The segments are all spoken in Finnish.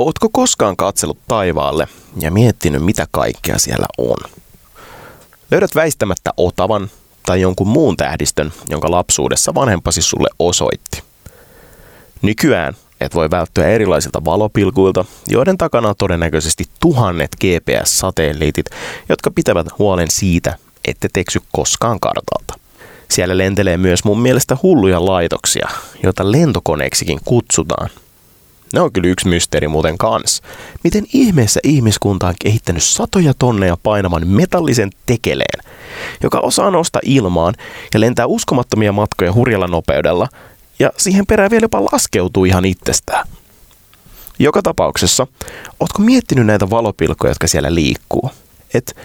Ootko koskaan katsellut taivaalle ja miettinyt, mitä kaikkea siellä on? Löydät väistämättä Otavan tai jonkun muun tähdistön, jonka lapsuudessa vanhempasi sulle osoitti. Nykyään et voi välttyä erilaisilta valopilkuilta, joiden takana on todennäköisesti tuhannet GPS-satelliitit, jotka pitävät huolen siitä, ette teksy koskaan kartalta. Siellä lentelee myös mun mielestä hulluja laitoksia, joita lentokoneeksikin kutsutaan – ne on kyllä yksi mysteeri muuten kans. Miten ihmeessä ihmiskunta on kehittänyt satoja tonneja painaman metallisen tekeleen, joka osaa nousta ilmaan ja lentää uskomattomia matkoja hurjalla nopeudella, ja siihen perään vielä jopa laskeutuu ihan itsestään. Joka tapauksessa, ootko miettinyt näitä valopilkkoja, jotka siellä liikkuu? Et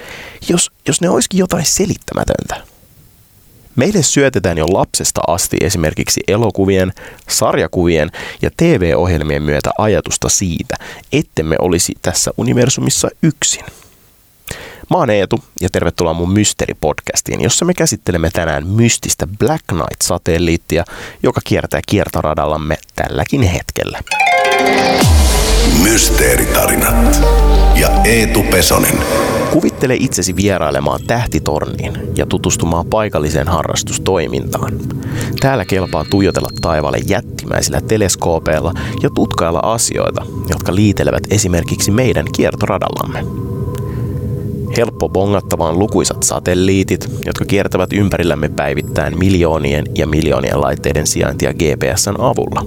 jos, jos ne olisikin jotain selittämätöntä, Meille syötetään jo lapsesta asti esimerkiksi elokuvien, sarjakuvien ja TV-ohjelmien myötä ajatusta siitä, ettemme olisi tässä universumissa yksin. Mä oon Eetu ja tervetuloa mun Mysteeri-podcastiin, jossa me käsittelemme tänään mystistä Black Knight-satelliittia, joka kiertää kiertoradallamme tälläkin hetkellä. Mysteeritarinat ja Eetu Pesonen. Kuvittele itsesi vierailemaan tähtitorniin ja tutustumaan paikalliseen harrastustoimintaan. Täällä kelpaa tuijotella taivaalle jättimäisillä teleskoopeilla ja tutkailla asioita, jotka liitelevät esimerkiksi meidän kiertoradallamme. Helppo bongattavaan lukuisat satelliitit, jotka kiertävät ympärillämme päivittäin miljoonien ja miljoonien laitteiden sijaintia GPSn avulla.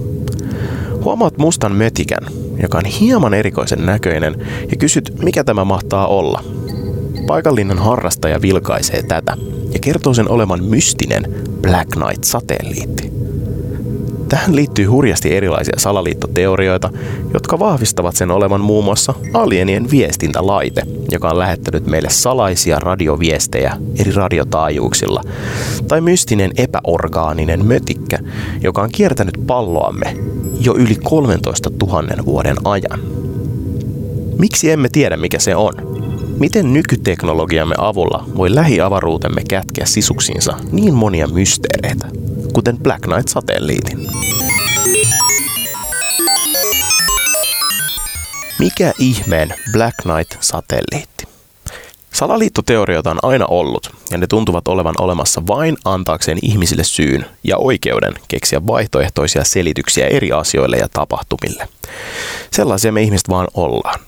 Huomaat mustan mötikän, joka on hieman erikoisen näköinen, ja kysyt, mikä tämä mahtaa olla. Paikallinen harrastaja vilkaisee tätä ja kertoo sen olevan mystinen Black Knight-satelliitti. Tähän liittyy hurjasti erilaisia salaliittoteorioita, jotka vahvistavat sen olevan muun muassa alienien viestintälaite, joka on lähettänyt meille salaisia radioviestejä eri radiotaajuuksilla, tai mystinen epäorgaaninen mötikkä, joka on kiertänyt palloamme jo yli 13 000 vuoden ajan. Miksi emme tiedä, mikä se on? Miten nykyteknologiamme avulla voi lähiavaruutemme kätkeä sisuksiinsa niin monia mysteereitä, kuten Black Knight-satelliitin? Mikä ihmeen Black Knight-satelliitti? Salaliittoteorioita on aina ollut, ja ne tuntuvat olevan olemassa vain antaakseen ihmisille syyn ja oikeuden keksiä vaihtoehtoisia selityksiä eri asioille ja tapahtumille. Sellaisia me ihmiset vaan ollaan.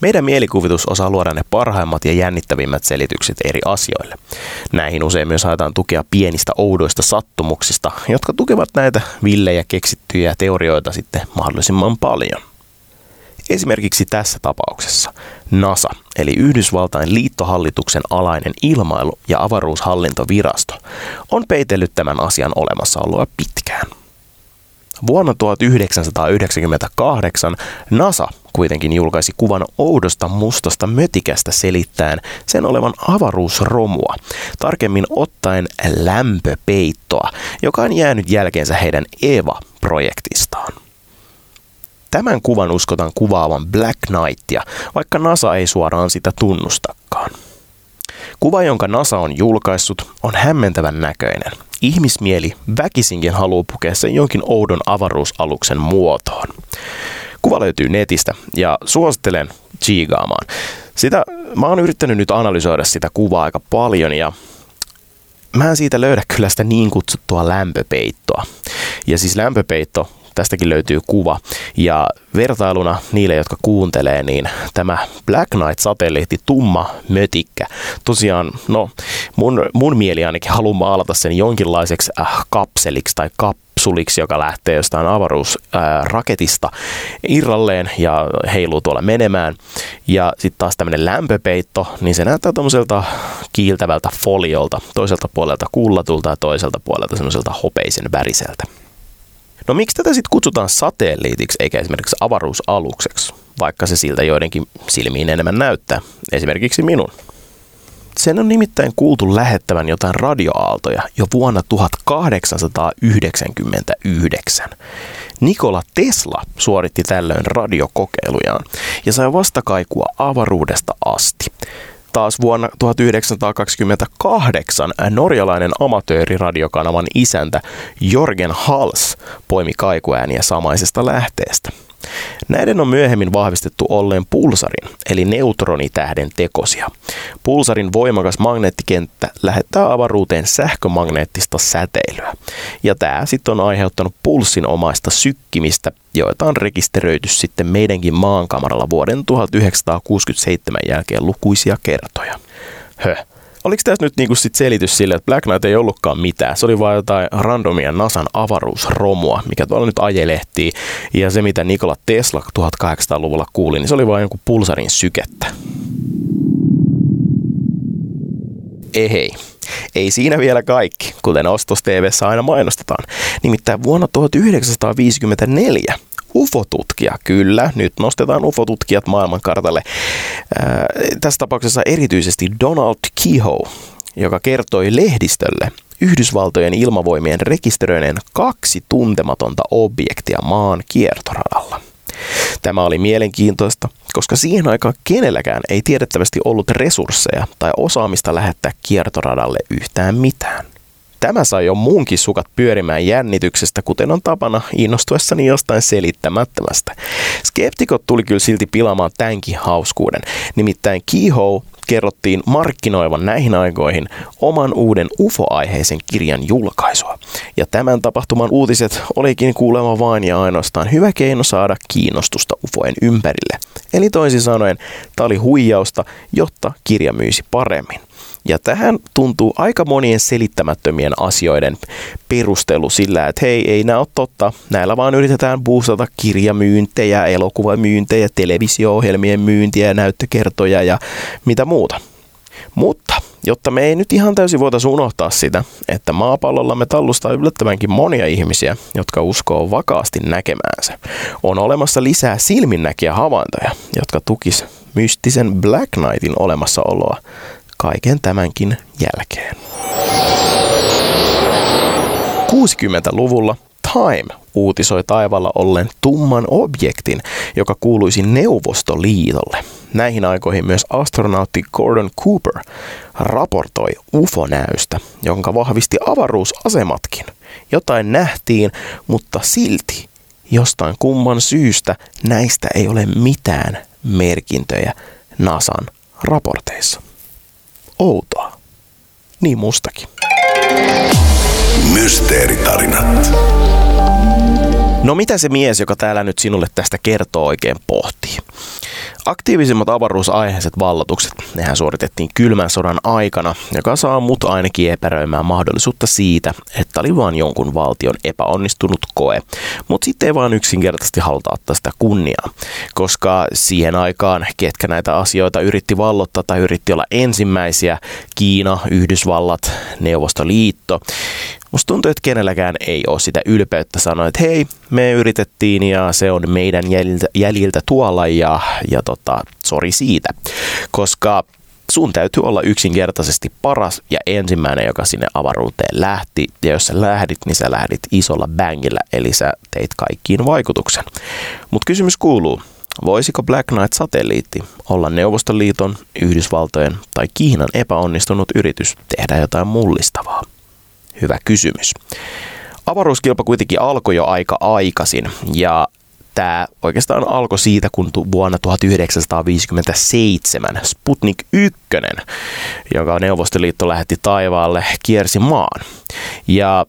Meidän mielikuvitus osaa luoda ne parhaimmat ja jännittävimmät selitykset eri asioille. Näihin usein myös haetaan tukea pienistä oudoista sattumuksista, jotka tukevat näitä villejä keksittyjä teorioita sitten mahdollisimman paljon. Esimerkiksi tässä tapauksessa NASA, eli Yhdysvaltain liittohallituksen alainen ilmailu- ja avaruushallintovirasto, on peitellyt tämän asian olemassaoloa pitkään. Vuonna 1998 NASA kuitenkin julkaisi kuvan oudosta mustasta mötikästä selittäen sen olevan avaruusromua, tarkemmin ottaen lämpöpeittoa, joka on jäänyt jälkeensä heidän EVA-projektistaan. Tämän kuvan uskotaan kuvaavan Black Knightia, vaikka NASA ei suoraan sitä tunnustakaan. Kuva, jonka NASA on julkaissut, on hämmentävän näköinen. Ihmismieli väkisinkin haluaa pukea sen jonkin oudon avaruusaluksen muotoon. Kuva löytyy netistä ja suosittelen chiigaamaan. Sitä, mä oon yrittänyt nyt analysoida sitä kuvaa aika paljon ja mä en siitä löydä kyllä sitä niin kutsuttua lämpöpeittoa. Ja siis lämpöpeitto Tästäkin löytyy kuva. Ja vertailuna niille, jotka kuuntelee, niin tämä Black Knight-satelliitti, tumma mötikkä, tosiaan, no mun, mun mieli ainakin haluaa maalata sen jonkinlaiseksi äh, kapseliksi tai kap kapsuliksi, joka lähtee jostain avaruusraketista irralleen ja heiluu tuolla menemään. Ja sitten taas tämmöinen lämpöpeitto, niin se näyttää tuommoiselta kiiltävältä foliolta, toiselta puolelta kullatulta ja toiselta puolelta semmoiselta hopeisen väriseltä. No miksi tätä sitten kutsutaan satelliitiksi eikä esimerkiksi avaruusalukseksi, vaikka se siltä joidenkin silmiin enemmän näyttää, esimerkiksi minun? Sen on nimittäin kuultu lähettävän jotain radioaaltoja jo vuonna 1899. Nikola Tesla suoritti tällöin radiokokeilujaan ja sai vastakaikua avaruudesta asti taas vuonna 1928 norjalainen amatööriradiokanavan isäntä Jorgen Hals poimi kaikuääniä samaisesta lähteestä. Näiden on myöhemmin vahvistettu olleen pulsarin, eli neutronitähden tekosia. Pulsarin voimakas magneettikenttä lähettää avaruuteen sähkömagneettista säteilyä. Ja tämä sitten on aiheuttanut pulssin omaista sykkimistä, joita on rekisteröity sitten meidänkin maankamaralla vuoden 1967 jälkeen lukuisia kertoja. Höh. Oliko tässä nyt niinku sit selitys sille, että Black Knight ei ollutkaan mitään? Se oli vain jotain randomia NASAn avaruusromua, mikä tuolla nyt ajelehtii. Ja se, mitä Nikola Tesla 1800-luvulla kuuli, niin se oli vain joku pulsarin sykettä. Ehei. Ei siinä vielä kaikki, kuten Ostos TVssä aina mainostetaan. Nimittäin vuonna 1954 UFO-tutkija, kyllä, nyt nostetaan UFO-tutkijat maailmankartalle. Ää, tässä tapauksessa erityisesti Donald Kehoe, joka kertoi lehdistölle Yhdysvaltojen ilmavoimien rekisteröineen kaksi tuntematonta objektia maan kiertoradalla. Tämä oli mielenkiintoista, koska siihen aikaan kenelläkään ei tiedettävästi ollut resursseja tai osaamista lähettää kiertoradalle yhtään mitään. Tämä sai jo muunkin sukat pyörimään jännityksestä, kuten on tapana innostuessani jostain selittämättömästä. Skeptikot tuli kyllä silti pilaamaan tämänkin hauskuuden. Nimittäin Kehoe kerrottiin markkinoivan näihin aikoihin oman uuden UFO-aiheisen kirjan julkaisua. Ja tämän tapahtuman uutiset olikin kuulemma vain ja ainoastaan hyvä keino saada kiinnostusta UFOen ympärille. Eli toisin sanoen, tämä oli huijausta, jotta kirja myisi paremmin. Ja tähän tuntuu aika monien selittämättömien asioiden perustelu sillä, että hei, ei nämä ole totta. Näillä vaan yritetään boostata kirjamyyntejä, elokuvamyyntejä, televisio-ohjelmien myyntiä, näyttökertoja ja mitä muuta. Mutta jotta me ei nyt ihan täysin voitaisiin unohtaa sitä, että maapallolla me tallustaa yllättävänkin monia ihmisiä, jotka uskoo vakaasti näkemäänsä, on olemassa lisää silminnäkiä havaintoja, jotka tukis mystisen Black Knightin olemassaoloa kaiken tämänkin jälkeen. 60-luvulla Time uutisoi taivalla ollen tumman objektin, joka kuuluisi Neuvostoliitolle. Näihin aikoihin myös astronautti Gordon Cooper raportoi UFO-näystä, jonka vahvisti avaruusasematkin. Jotain nähtiin, mutta silti jostain kumman syystä näistä ei ole mitään merkintöjä NASAn raporteissa outoa. Niin mustakin. Mysteeritarinat. No mitä se mies, joka täällä nyt sinulle tästä kertoo oikein pohtii? Aktiivisimmat avaruusaiheiset vallatukset, nehän suoritettiin kylmän sodan aikana, joka saa mut ainakin epäröimään mahdollisuutta siitä, että oli vain jonkun valtion epäonnistunut koe, mutta sitten ei vaan yksinkertaisesti haluta ottaa sitä kunniaa, koska siihen aikaan, ketkä näitä asioita yritti vallottaa tai yritti olla ensimmäisiä, Kiina, Yhdysvallat, Neuvostoliitto, Musta tuntuu, että kenelläkään ei ole sitä ylpeyttä sanoa, että hei, me yritettiin ja se on meidän jäljiltä, jäljiltä tuolla ja, ja tota, sori siitä. Koska sun täytyy olla yksinkertaisesti paras ja ensimmäinen, joka sinne avaruuteen lähti. Ja jos sä lähdit, niin sä lähdit isolla bangillä, eli sä teit kaikkiin vaikutuksen. Mutta kysymys kuuluu, voisiko Black Knight-satelliitti olla Neuvostoliiton, Yhdysvaltojen tai Kiinan epäonnistunut yritys tehdä jotain mullistavaa? Hyvä kysymys. Avaruuskilpa kuitenkin alkoi jo aika aikaisin ja tämä oikeastaan alkoi siitä, kun vuonna 1957 Sputnik 1, joka Neuvostoliitto lähetti taivaalle, kiersi maan. Ja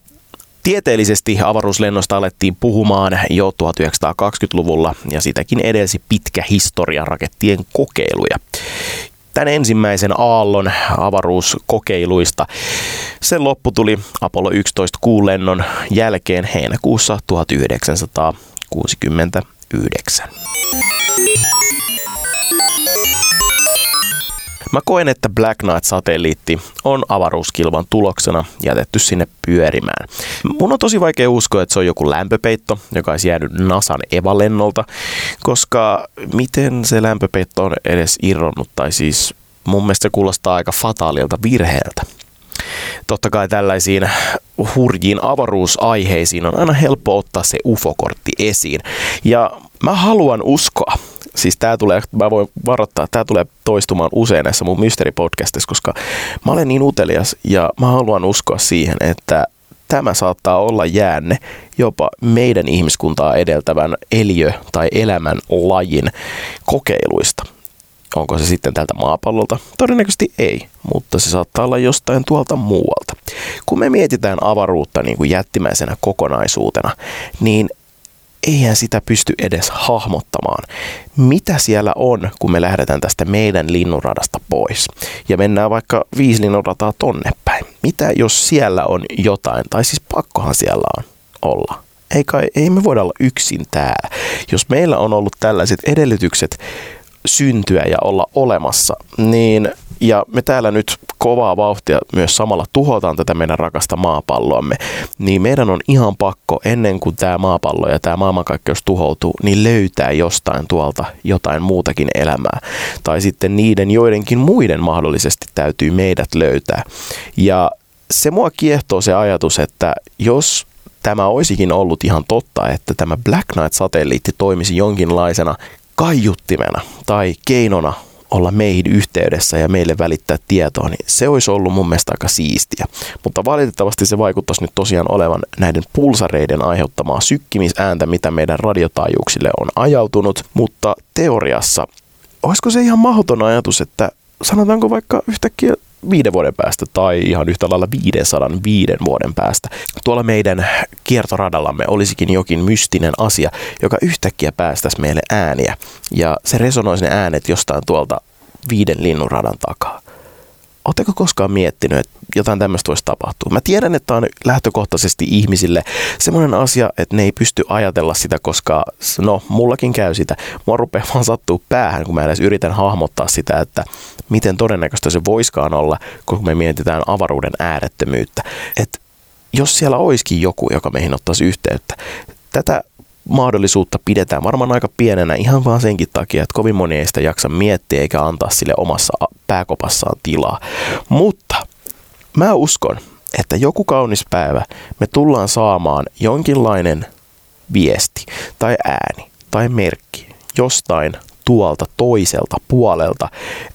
Tieteellisesti avaruuslennosta alettiin puhumaan jo 1920-luvulla ja sitäkin edelsi pitkä historia rakettien kokeiluja tämän ensimmäisen aallon avaruuskokeiluista. Sen loppu tuli Apollo 11 kuulennon jälkeen heinäkuussa 1969. Mä koen, että Black Knight-satelliitti on avaruuskilvan tuloksena jätetty sinne pyörimään. Mun on tosi vaikea uskoa, että se on joku lämpöpeitto, joka olisi jäänyt NASAn evalennolta, koska miten se lämpöpeitto on edes irronnut, tai siis mun mielestä se kuulostaa aika fataalilta virheeltä. Totta kai tällaisiin hurjiin avaruusaiheisiin on aina helppo ottaa se UFO-kortti esiin. Ja mä haluan uskoa, siis tää tulee, mä voin varoittaa, tää tulee toistumaan usein näissä mun mysteeripodcastissa, koska mä olen niin utelias ja mä haluan uskoa siihen, että tämä saattaa olla jäänne jopa meidän ihmiskuntaa edeltävän eliö- tai elämän lajin kokeiluista. Onko se sitten tältä maapallolta? Todennäköisesti ei, mutta se saattaa olla jostain tuolta muualta. Kun me mietitään avaruutta niin kuin jättimäisenä kokonaisuutena, niin eihän sitä pysty edes hahmottamaan, mitä siellä on, kun me lähdetään tästä meidän linnunradasta pois. Ja mennään vaikka viisi linnunrataa tonne päin. Mitä jos siellä on jotain, tai siis pakkohan siellä on olla. Ei, kai, ei me voida olla yksin täällä. Jos meillä on ollut tällaiset edellytykset syntyä ja olla olemassa, niin ja me täällä nyt kovaa vauhtia myös samalla tuhotaan tätä meidän rakasta maapalloamme, niin meidän on ihan pakko ennen kuin tämä maapallo ja tämä maailmankaikkeus tuhoutuu, niin löytää jostain tuolta jotain muutakin elämää. Tai sitten niiden joidenkin muiden mahdollisesti täytyy meidät löytää. Ja se mua kiehtoo se ajatus, että jos tämä olisikin ollut ihan totta, että tämä Black Knight-satelliitti toimisi jonkinlaisena kaiuttimena tai keinona olla meihin yhteydessä ja meille välittää tietoa, niin se olisi ollut mun mielestä aika siistiä. Mutta valitettavasti se vaikuttaisi nyt tosiaan olevan näiden pulsareiden aiheuttamaa sykkimisääntä, mitä meidän radiotaajuuksille on ajautunut, mutta teoriassa olisiko se ihan mahdoton ajatus, että sanotaanko vaikka yhtäkkiä viiden vuoden päästä tai ihan yhtä lailla 505 vuoden päästä. Tuolla meidän kiertoradallamme olisikin jokin mystinen asia, joka yhtäkkiä päästäisi meille ääniä ja se resonoisi ne äänet jostain tuolta viiden linnunradan takaa. Oletteko koskaan miettinyt, että jotain tämmöistä voisi tapahtua? Mä tiedän, että on lähtökohtaisesti ihmisille semmoinen asia, että ne ei pysty ajatella sitä, koska no, mullakin käy sitä. Mua rupeaa vaan sattuu päähän, kun mä edes yritän hahmottaa sitä, että miten todennäköistä se voiskaan olla, kun me mietitään avaruuden äärettömyyttä. Että jos siellä olisikin joku, joka meihin ottaisi yhteyttä, tätä mahdollisuutta pidetään varmaan aika pienenä ihan vaan senkin takia, että kovin moni ei sitä jaksa miettiä eikä antaa sille omassa pääkopassaan tilaa. Mutta mä uskon, että joku kaunis päivä me tullaan saamaan jonkinlainen viesti tai ääni tai merkki jostain tuolta toiselta puolelta.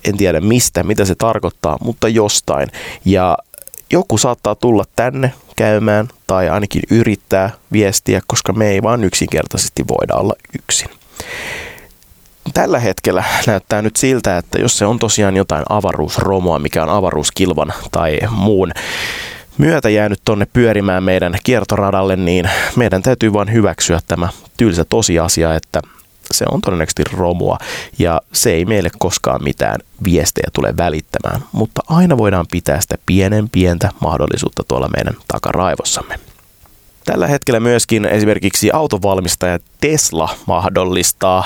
En tiedä mistä, mitä se tarkoittaa, mutta jostain. Ja joku saattaa tulla tänne käymään tai ainakin yrittää viestiä, koska me ei vaan yksinkertaisesti voida olla yksin. Tällä hetkellä näyttää nyt siltä, että jos se on tosiaan jotain avaruusromoa, mikä on avaruuskilvan tai muun myötä jäänyt tonne pyörimään meidän kiertoradalle, niin meidän täytyy vain hyväksyä tämä tylsä tosiasia, että se on todennäköisesti romua ja se ei meille koskaan mitään viestejä tule välittämään, mutta aina voidaan pitää sitä pienen pientä mahdollisuutta tuolla meidän takaraivossamme. Tällä hetkellä myöskin esimerkiksi autovalmistaja Tesla mahdollistaa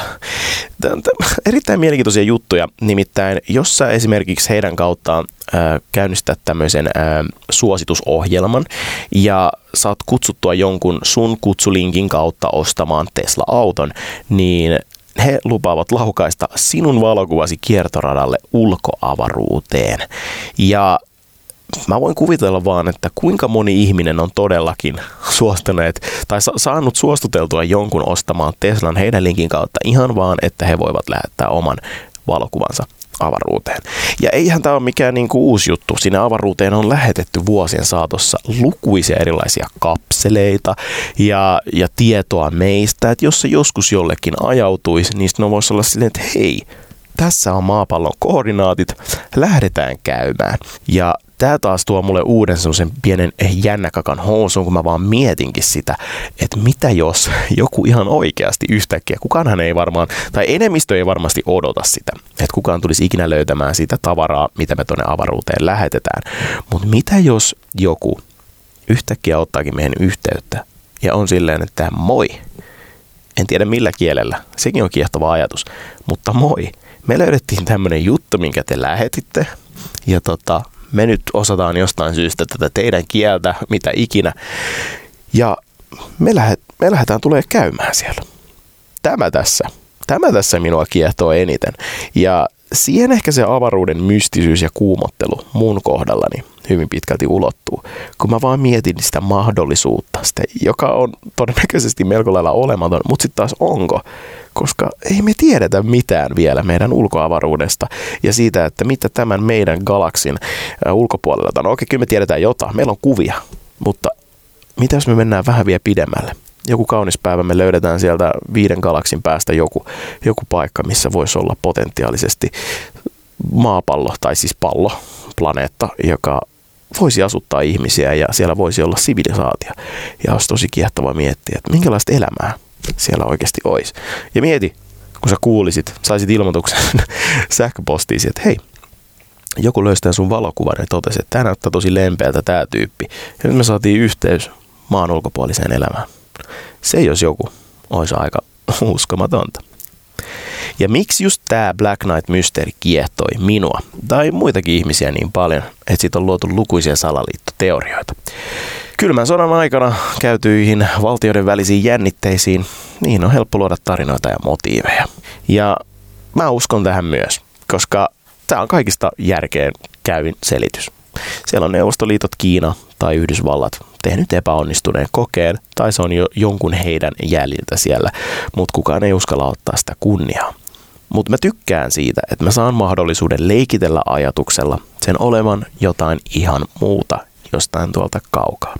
erittäin mielenkiintoisia juttuja. Nimittäin, jos sä esimerkiksi heidän kauttaan käynnistää tämmöisen suositusohjelman ja saat kutsuttua jonkun sun kutsulinkin kautta ostamaan Tesla-auton, niin he lupaavat laukaista sinun valokuvasi kiertoradalle ulkoavaruuteen. Ja mä voin kuvitella vaan, että kuinka moni ihminen on todellakin suostuneet tai sa- saanut suostuteltua jonkun ostamaan Teslan heidän linkin kautta ihan vaan, että he voivat lähettää oman valokuvansa avaruuteen. Ja eihän tämä ole mikään niin kuin uusi juttu. Sinne avaruuteen on lähetetty vuosien saatossa lukuisia erilaisia kapseleita ja, ja tietoa meistä, että jos se joskus jollekin ajautuisi, niin ne voisi olla silleen, että hei, tässä on maapallon koordinaatit, lähdetään käymään. Ja tämä taas tuo mulle uuden semmoisen pienen jännäkakan housun, kun mä vaan mietinkin sitä, että mitä jos joku ihan oikeasti yhtäkkiä, kukaanhan ei varmaan, tai enemmistö ei varmasti odota sitä, että kukaan tulisi ikinä löytämään sitä tavaraa, mitä me tuonne avaruuteen lähetetään. Mutta mitä jos joku yhtäkkiä ottaakin meidän yhteyttä ja on silleen, että moi, en tiedä millä kielellä, sekin on kiehtova ajatus, mutta moi, me löydettiin tämmöinen juttu, minkä te lähetitte, ja tota, me nyt osataan jostain syystä tätä teidän kieltä, mitä ikinä. Ja me, lähet, me lähdetään tulee käymään siellä. Tämä tässä. Tämä tässä minua kiehtoo eniten. Ja siihen ehkä se avaruuden mystisyys ja kuumottelu mun kohdallani hyvin pitkälti ulottuu, kun mä vaan mietin sitä mahdollisuutta, sitä, joka on todennäköisesti melko lailla olematon, mutta sitten taas onko, koska ei me tiedetä mitään vielä meidän ulkoavaruudesta ja siitä, että mitä tämän meidän galaksin ulkopuolella on. No okei, kyllä me tiedetään jotain, meillä on kuvia, mutta mitä jos me mennään vähän vielä pidemmälle? Joku kaunis päivä me löydetään sieltä viiden galaksin päästä joku, joku paikka, missä voisi olla potentiaalisesti maapallo, tai siis pallo, planeetta, joka voisi asuttaa ihmisiä ja siellä voisi olla sivilisaatio. Ja olisi tosi kiehtovaa miettiä, että minkälaista elämää siellä oikeasti olisi. Ja mieti, kun sä kuulisit, saisit ilmoituksen sähköpostiin, että hei, joku löysi sun valokuvan ja totesi, että tämä näyttää tosi lempeältä tämä tyyppi. Ja nyt me saatiin yhteys maan ulkopuoliseen elämään. Se jos joku olisi aika uskomatonta. Ja miksi just tämä Black Knight-mysteeri kiehtoi minua tai muitakin ihmisiä niin paljon, että siitä on luotu lukuisia salaliittoteorioita. Kylmän sodan aikana käytyihin valtioiden välisiin jännitteisiin, niin on helppo luoda tarinoita ja motiiveja. Ja mä uskon tähän myös, koska tämä on kaikista järkeen käyvin selitys. Siellä on Neuvostoliitot, Kiina tai Yhdysvallat tehnyt epäonnistuneen kokeen, tai se on jo jonkun heidän jäljiltä siellä, mutta kukaan ei uskalla ottaa sitä kunniaa. Mutta mä tykkään siitä, että mä saan mahdollisuuden leikitellä ajatuksella sen olevan jotain ihan muuta jostain tuolta kaukaa.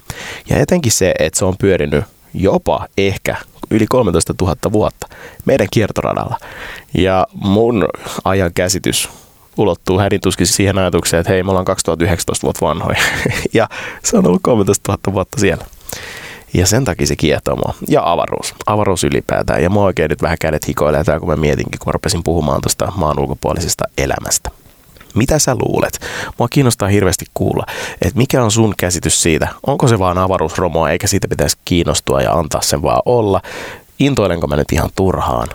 Ja etenkin se, että se on pyörinyt jopa ehkä yli 13 000 vuotta meidän kiertoradalla. Ja mun ajan käsitys ulottuu hädintuskin siihen ajatukseen, että hei, me ollaan 2019 vuotta vanhoja. ja se on ollut 13 000 vuotta siellä. Ja sen takia se kiehtoo mua. Ja avaruus. Avaruus ylipäätään. Ja mua oikein nyt vähän kädet hikoilee tää, kun mä mietinkin, kun mä rupesin puhumaan tuosta maan ulkopuolisesta elämästä. Mitä sä luulet? Mua kiinnostaa hirveästi kuulla, että mikä on sun käsitys siitä? Onko se vaan avaruusromoa, eikä siitä pitäisi kiinnostua ja antaa sen vaan olla? Intoilenko mä nyt ihan turhaan?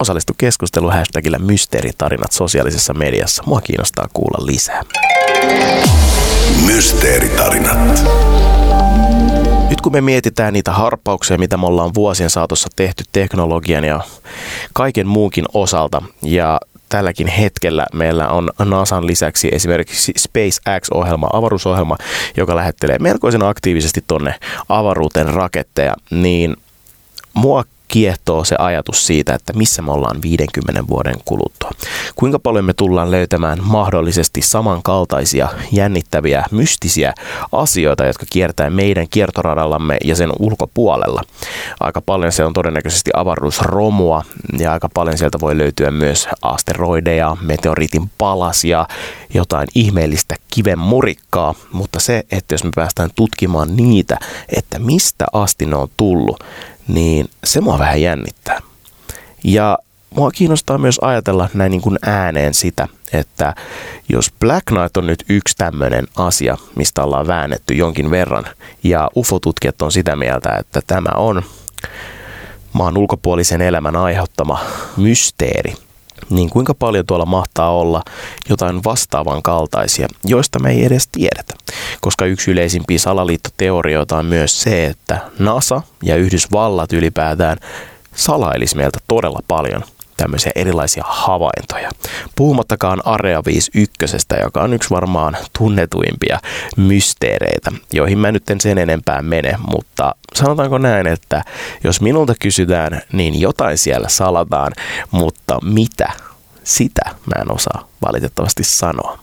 Osallistu keskusteluun hashtagillä mysteeritarinat sosiaalisessa mediassa. Mua kiinnostaa kuulla lisää. Mysteeritarinat. Nyt kun me mietitään niitä harppauksia, mitä me ollaan vuosien saatossa tehty teknologian ja kaiken muunkin osalta, ja tälläkin hetkellä meillä on NASAn lisäksi esimerkiksi SpaceX-ohjelma, avaruusohjelma, joka lähettelee melkoisen aktiivisesti tonne avaruuteen raketteja, niin mua kiehtoo se ajatus siitä, että missä me ollaan 50 vuoden kuluttua. Kuinka paljon me tullaan löytämään mahdollisesti samankaltaisia, jännittäviä, mystisiä asioita, jotka kiertää meidän kiertoradallamme ja sen ulkopuolella. Aika paljon se on todennäköisesti avaruusromua ja aika paljon sieltä voi löytyä myös asteroideja, meteoriitin palasia, jotain ihmeellistä kiven murikkaa, mutta se, että jos me päästään tutkimaan niitä, että mistä asti ne on tullut, niin se mua vähän jännittää. Ja mua kiinnostaa myös ajatella näin niin kuin ääneen sitä, että jos Black Knight on nyt yksi tämmöinen asia, mistä ollaan väännetty jonkin verran, ja UFO-tutkijat on sitä mieltä, että tämä on maan ulkopuolisen elämän aiheuttama mysteeri, niin kuinka paljon tuolla mahtaa olla jotain vastaavan kaltaisia, joista me ei edes tiedetä. Koska yksi yleisimpiä salaliittoteorioita on myös se, että NASA ja Yhdysvallat ylipäätään salailisi meiltä todella paljon tämmöisiä erilaisia havaintoja. Puhumattakaan Area 51, joka on yksi varmaan tunnetuimpia mysteereitä, joihin mä nyt en sen enempää mene, mutta sanotaanko näin, että jos minulta kysytään, niin jotain siellä salataan, mutta mitä? Sitä mä en osaa valitettavasti sanoa.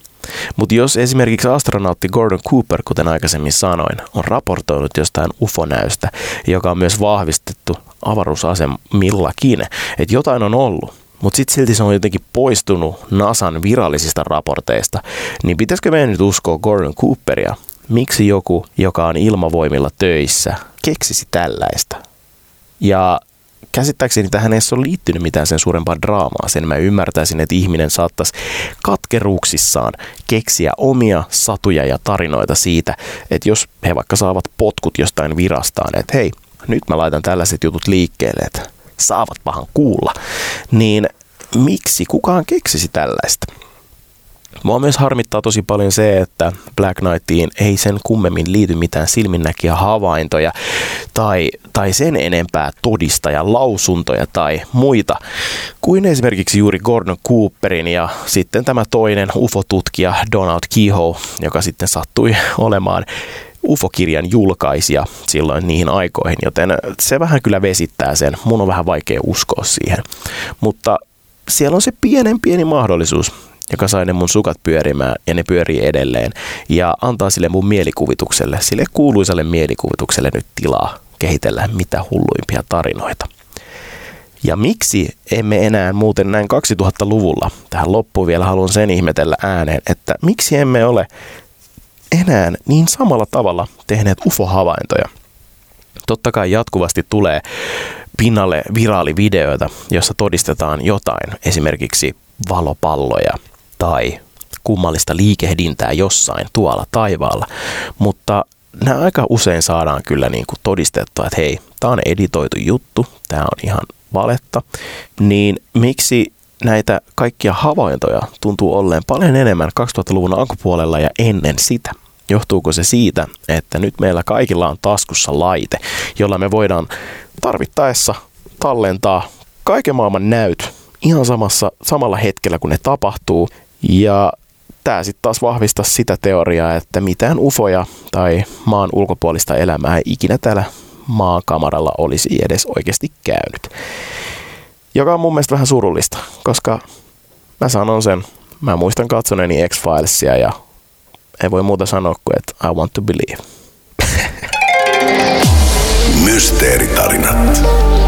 Mutta jos esimerkiksi astronautti Gordon Cooper, kuten aikaisemmin sanoin, on raportoinut jostain UFO-näystä, joka on myös vahvistettu avaruusasemillakin, että jotain on ollut, mutta sitten silti se on jotenkin poistunut NASAn virallisista raporteista, niin pitäisikö meidän nyt uskoa Gordon Cooperia? Miksi joku, joka on ilmavoimilla töissä, keksisi tällaista? Ja käsittääkseni tähän ei ole liittynyt mitään sen suurempaa draamaa. Sen mä ymmärtäisin, että ihminen saattaisi katkeruuksissaan keksiä omia satuja ja tarinoita siitä, että jos he vaikka saavat potkut jostain virastaan, että hei, nyt mä laitan tällaiset jutut liikkeelle, että saavat pahan kuulla, niin miksi kukaan keksisi tällaista? Mua myös harmittaa tosi paljon se, että Black Knightiin ei sen kummemmin liity mitään silminnäkiä havaintoja tai, tai sen enempää todistaja lausuntoja tai muita kuin esimerkiksi juuri Gordon Cooperin ja sitten tämä toinen UFO-tutkija Donald Kehoe, joka sitten sattui olemaan UFO-kirjan julkaisija silloin niihin aikoihin, joten se vähän kyllä vesittää sen. Mun on vähän vaikea uskoa siihen. Mutta siellä on se pienen pieni mahdollisuus, joka sai ne mun sukat pyörimään ja ne pyörii edelleen ja antaa sille mun mielikuvitukselle, sille kuuluisalle mielikuvitukselle nyt tilaa kehitellä mitä hulluimpia tarinoita. Ja miksi emme enää muuten näin 2000-luvulla, tähän loppuun vielä haluan sen ihmetellä ääneen, että miksi emme ole enää niin samalla tavalla tehneet UFO-havaintoja. Totta kai jatkuvasti tulee pinnalle viraalivideoita, jossa todistetaan jotain, esimerkiksi valopalloja tai kummallista liikehdintää jossain tuolla taivaalla, mutta nämä aika usein saadaan kyllä niin kuin todistettua, että hei, tämä on editoitu juttu, tämä on ihan valetta, niin miksi näitä kaikkia havaintoja tuntuu olleen paljon enemmän 2000-luvun alkupuolella ja ennen sitä? Johtuuko se siitä, että nyt meillä kaikilla on taskussa laite, jolla me voidaan tarvittaessa tallentaa kaiken maailman näyt ihan samassa, samalla hetkellä, kun ne tapahtuu. Ja tämä sitten taas vahvistaa sitä teoriaa, että mitään ufoja tai maan ulkopuolista elämää ei ikinä täällä maakamaralla olisi edes oikeasti käynyt. Joka on mun mielestä vähän surullista, koska mä sanon sen, mä muistan katsoneeni X-Filesia ja ei voi muuta sanoa kuin, että I want to believe. Mysteeritarinat.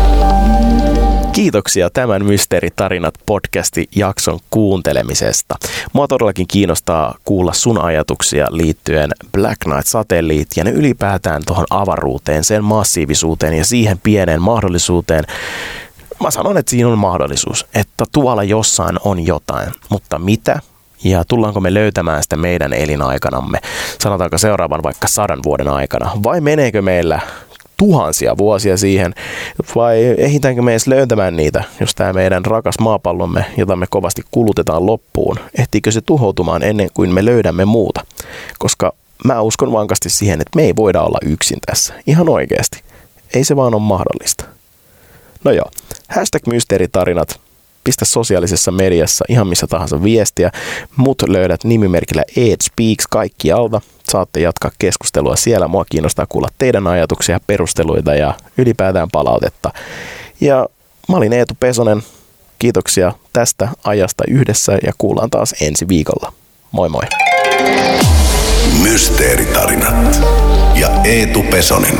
Kiitoksia tämän Mysteeritarinat podcasti jakson kuuntelemisesta. Mua todellakin kiinnostaa kuulla sun ajatuksia liittyen Black Knight-satelliittiin ja ne ylipäätään tuohon avaruuteen, sen massiivisuuteen ja siihen pieneen mahdollisuuteen. Mä sanon, että siinä on mahdollisuus, että tuolla jossain on jotain, mutta mitä ja tullaanko me löytämään sitä meidän elinaikanamme, sanotaanko seuraavan vaikka sadan vuoden aikana, vai meneekö meillä tuhansia vuosia siihen, vai ehitäänkö me edes löytämään niitä, jos tämä meidän rakas maapallomme, jota me kovasti kulutetaan loppuun, ehtiikö se tuhoutumaan ennen kuin me löydämme muuta? Koska mä uskon vankasti siihen, että me ei voida olla yksin tässä, ihan oikeasti. Ei se vaan ole mahdollista. No joo, hashtag mysteeritarinat pistä sosiaalisessa mediassa ihan missä tahansa viestiä. Mut löydät nimimerkillä Ed Speaks kaikkialta. Saatte jatkaa keskustelua siellä. Mua kiinnostaa kuulla teidän ajatuksia, perusteluita ja ylipäätään palautetta. Ja mä olin Eetu Pesonen. Kiitoksia tästä ajasta yhdessä ja kuullaan taas ensi viikolla. Moi moi! Mysteeritarinat ja Eetu Pesonen.